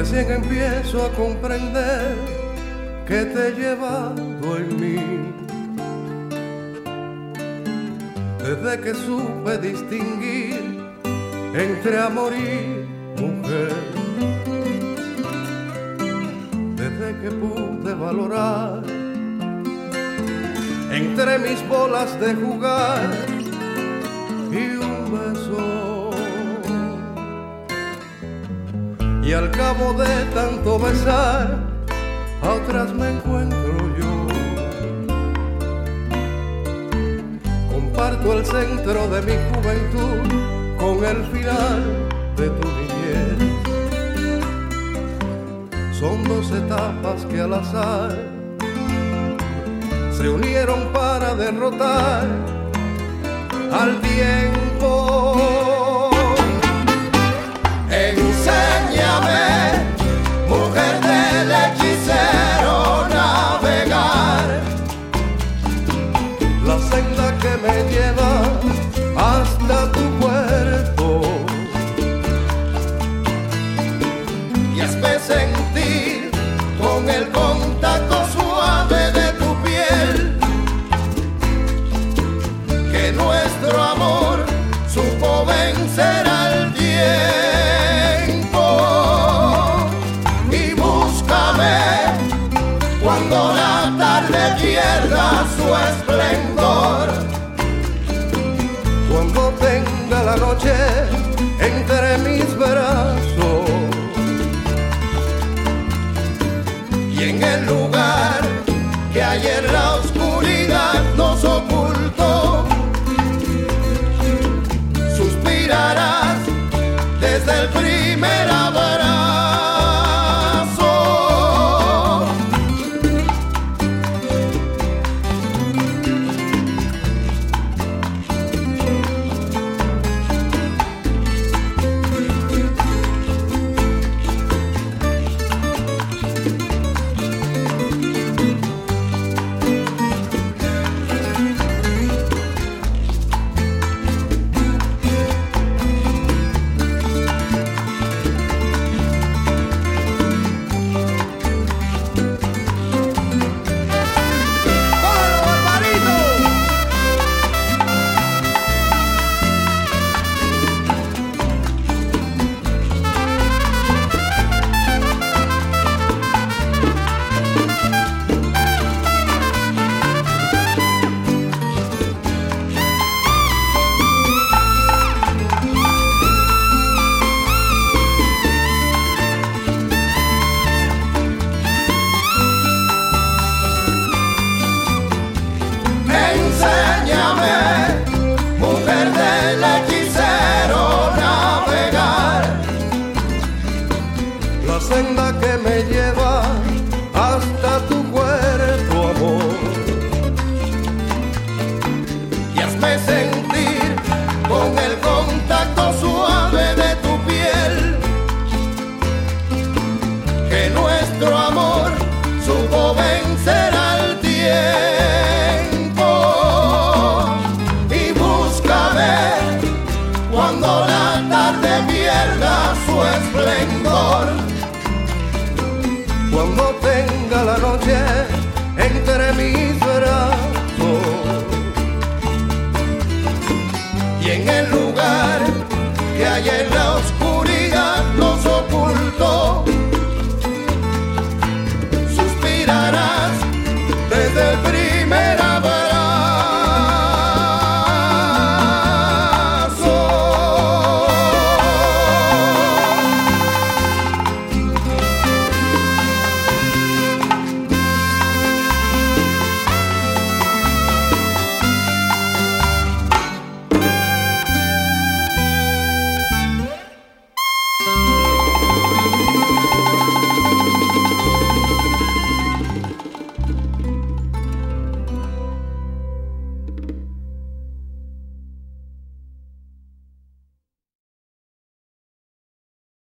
Recién empiezo a comprender que te he llevado en mí. Desde que supe distinguir entre amor y mujer. Desde que pude valorar entre mis bolas de jugar Y al cabo de tanto besar, a otras me encuentro yo. Comparto el centro de mi juventud con el final de tu niñez. Son dos etapas que al azar se unieron para derrotar al tiempo. Tarde pierda su esplendor. Cuando tenga la noche entre mis brazos y en el lugar que ayer la oscuridad nos ocultó suspirarás desde el primer Enséñame, mujer del hechicero, navegar. La senda que me lleva make